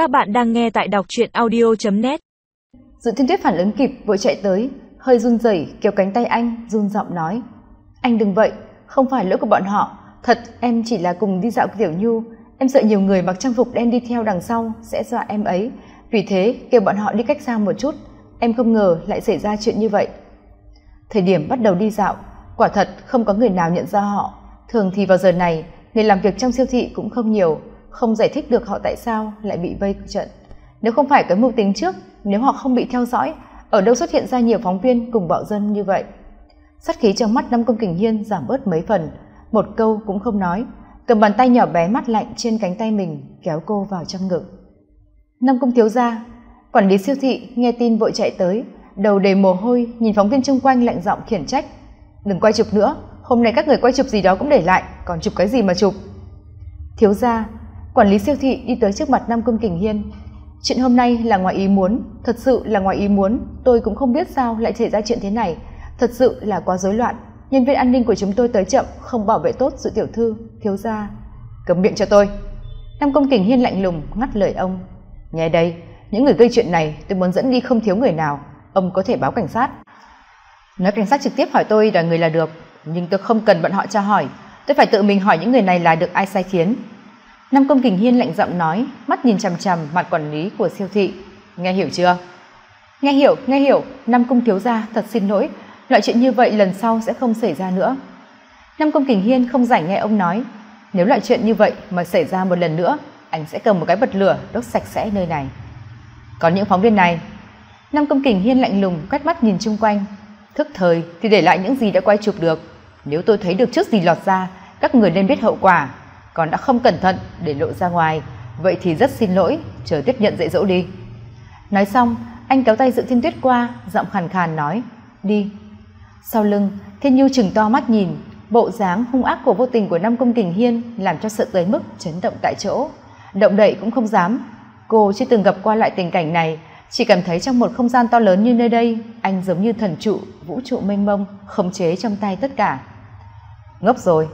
Các bạn đang nghe tại đọc truyện audio.net Dự thiên tuyết phản ứng kịp vội chạy tới, hơi run rẩy kéo cánh tay anh, run giọng nói. Anh đừng vậy, không phải lỗi của bọn họ. Thật, em chỉ là cùng đi dạo tiểu nhu. Em sợ nhiều người mặc trang phục đen đi theo đằng sau sẽ dọa em ấy. Vì thế, kêu bọn họ đi cách xa một chút. Em không ngờ lại xảy ra chuyện như vậy. Thời điểm bắt đầu đi dạo, quả thật không có người nào nhận ra họ. Thường thì vào giờ này, người làm việc trong siêu thị cũng không nhiều, không giải thích được họ tại sao lại bị vây trận. Nếu không phải có mưu tính trước, nếu họ không bị theo dõi, ở đâu xuất hiện ra nhiều phóng viên cùng bạo dân như vậy. Sát khí trong mắt năm Công Kình Hiên giảm bớt mấy phần, một câu cũng không nói, cầm bàn tay nhỏ bé mắt lạnh trên cánh tay mình kéo cô vào trong ngực. năm Công thiếu gia, quản lý siêu thị nghe tin vội chạy tới, đầu đầy mồ hôi, nhìn phóng viên chung quanh lạnh giọng khiển trách. Đừng quay chụp nữa, hôm nay các người quay chụp gì đó cũng để lại, còn chụp cái gì mà chụp. Thiếu gia, quản lý siêu thị đi tới trước mặt Nam Công Kình Hiên. Chuyện hôm nay là ngoài ý muốn, thật sự là ngoài ý muốn, tôi cũng không biết sao lại xảy ra chuyện thế này, thật sự là quá rối loạn. Nhân viên an ninh của chúng tôi tới chậm, không bảo vệ tốt sự tiểu thư, thiếu gia. Cấm miệng cho tôi. Nam Công Kình Hiên lạnh lùng ngắt lời ông. Nghe đây, những người gây chuyện này tôi muốn dẫn đi không thiếu người nào, ông có thể báo cảnh sát. Nói cảnh sát trực tiếp hỏi tôi đòi người là được, nhưng tôi không cần bọn họ tra hỏi, tôi phải tự mình hỏi những người này là được ai sai khiến. Nam Công Kình Hiên lạnh giọng nói, mắt nhìn chằm chằm mặt quản lý của siêu thị. Nghe hiểu chưa? Nghe hiểu, nghe hiểu, Nam Công thiếu gia, thật xin lỗi, loại chuyện như vậy lần sau sẽ không xảy ra nữa. Nam Công Kình Hiên không rảnh nghe ông nói, nếu loại chuyện như vậy mà xảy ra một lần nữa, anh sẽ cầm một cái bật lửa đốt sạch sẽ nơi này. Còn những phóng viên này, Nam Công Kình Hiên lạnh lùng quét mắt nhìn chung quanh, thức thời thì để lại những gì đã quay chụp được. Nếu tôi thấy được trước gì lọt ra, các người nên biết hậu quả, còn đã không cẩn thận để lộ ra ngoài. Vậy thì rất xin lỗi, chờ tiếp nhận dạy dỗ đi. Nói xong, anh kéo tay dự thiên tuyết qua, giọng khàn khàn nói, đi. Sau lưng, thiên nhu chừng to mắt nhìn, bộ dáng hung ác của vô tình của năm công kình hiên làm cho sợ tới mức chấn động tại chỗ. Động đậy cũng không dám. Cô chưa từng gặp qua loại tình cảnh này, chỉ cảm thấy trong một không gian to lớn như nơi đây, anh giống như thần trụ, vũ trụ mênh mông, khống chế trong tay tất cả. Ngốc rồi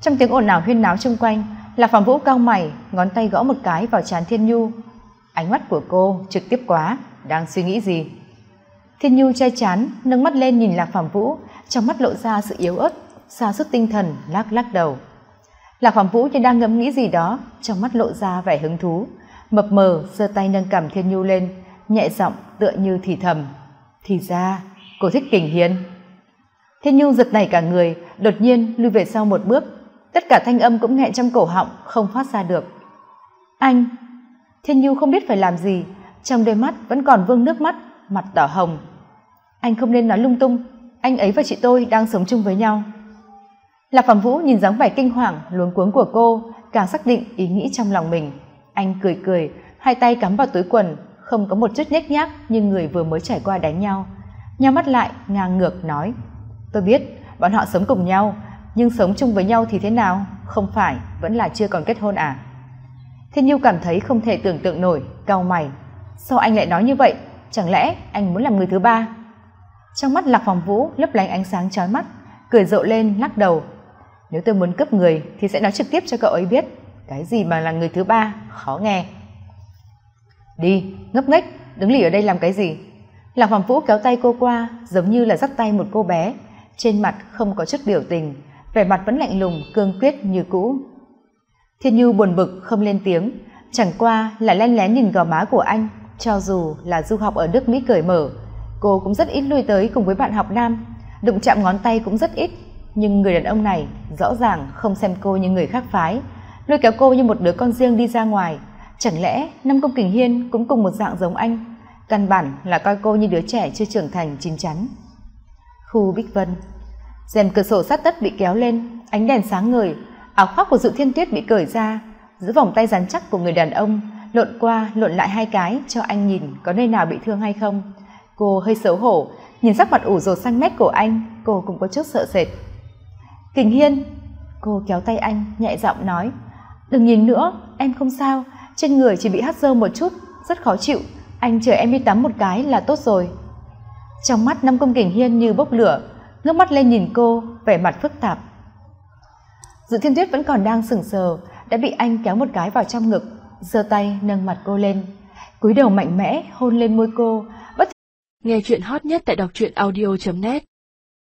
trong tiếng ồn ào huyên náo chung quanh là phạm vũ cao mày, ngón tay gõ một cái vào trán thiên nhu. Ánh mắt của cô trực tiếp quá, đang suy nghĩ gì? Thiên nhu che chán, nâng mắt lên nhìn lạc phạm vũ, trong mắt lộ ra sự yếu ớt, xa suốt tinh thần, lắc lắc đầu. Lạc phạm vũ như đang ngẫm nghĩ gì đó, trong mắt lộ ra vẻ hứng thú, mập mờ giơ tay nâng cảm thiên nhu lên, nhẹ giọng tựa như thì thầm, thì ra, cô thích kình hiên. Thiên nhu giật nảy cả người, đột nhiên lui về sau một bước tất cả thanh âm cũng nghẹn trong cổ họng, không phát ra được. Anh, thiên nhu không biết phải làm gì, trong đôi mắt vẫn còn vương nước mắt, mặt đỏ hồng. Anh không nên nói lung tung, anh ấy và chị tôi đang sống chung với nhau. Lạc phạm vũ nhìn dáng vẻ kinh hoàng, luống cuống của cô, càng xác định ý nghĩ trong lòng mình. Anh cười cười, hai tay cắm vào túi quần, không có một chút nhếch nhác như người vừa mới trải qua đánh nhau. Nhau mắt lại, ngang ngược nói, tôi biết, bọn họ sống cùng nhau nhưng sống chung với nhau thì thế nào? Không phải, vẫn là chưa còn kết hôn à? Thiên nhu cảm thấy không thể tưởng tượng nổi, cau mày. Sao anh lại nói như vậy? Chẳng lẽ anh muốn làm người thứ ba? Trong mắt lạc phòng vũ lấp lánh ánh sáng chói mắt, cười rộ lên, lắc đầu. Nếu tôi muốn cướp người thì sẽ nói trực tiếp cho cậu ấy biết. Cái gì mà là người thứ ba? Khó nghe. Đi ngấp nghếch, đứng lì ở đây làm cái gì? Lạc phòng vũ kéo tay cô qua, giống như là dắt tay một cô bé. Trên mặt không có chút biểu tình vẻ mặt vẫn lạnh lùng, cương quyết như cũ. Thiên nhu buồn bực, không lên tiếng. Chẳng qua là len lén nhìn gò má của anh, cho dù là du học ở nước mỹ cởi mở, cô cũng rất ít lui tới cùng với bạn học nam. Đụng chạm ngón tay cũng rất ít, nhưng người đàn ông này rõ ràng không xem cô như người khác phái. Lôi kéo cô như một đứa con riêng đi ra ngoài. Chẳng lẽ năm công kình hiên cũng cùng một dạng giống anh? Căn bản là coi cô như đứa trẻ chưa trưởng thành chín chắn. Khu bích vân rèm cửa sổ sát đất bị kéo lên, ánh đèn sáng ngời, áo khoác của dự thiên tuyết bị cởi ra. Giữ vòng tay rắn chắc của người đàn ông, lộn qua lộn lại hai cái cho anh nhìn có nơi nào bị thương hay không. Cô hơi xấu hổ, nhìn sắc mặt ủ rột xanh mét của anh, cô cũng có chút sợ sệt. Kình hiên, cô kéo tay anh, nhẹ giọng nói, đừng nhìn nữa, em không sao, trên người chỉ bị hắt dơ một chút, rất khó chịu, anh chờ em đi tắm một cái là tốt rồi. Trong mắt năm công kình hiên như bốc lửa ngước mắt lên nhìn cô, vẻ mặt phức tạp. Dự thiên tuyết vẫn còn đang sừng sờ, đã bị anh kéo một cái vào trong ngực, giơ tay nâng mặt cô lên. Cúi đầu mạnh mẽ, hôn lên môi cô. Bất nghe chuyện hot nhất tại đọc truyện audio net.